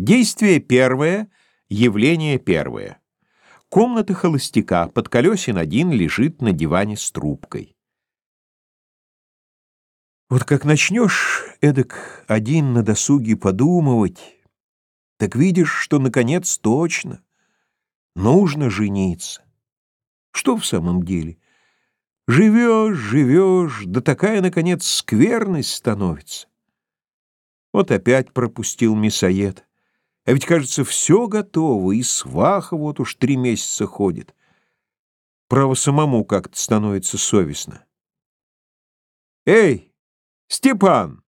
Действие первое, явление первое. Комната холостяка, под колесин один лежит на диване с трубкой. Вот как начнешь эдак один на досуге подумывать, так видишь, что, наконец, точно нужно жениться. Что в самом деле? Живешь, живешь, да такая, наконец, скверность становится. Вот опять пропустил мясоед. А ведь, кажется, все готово, и сваха вот уж три месяца ходит. Право самому как-то становится совестно. «Эй, Степан!»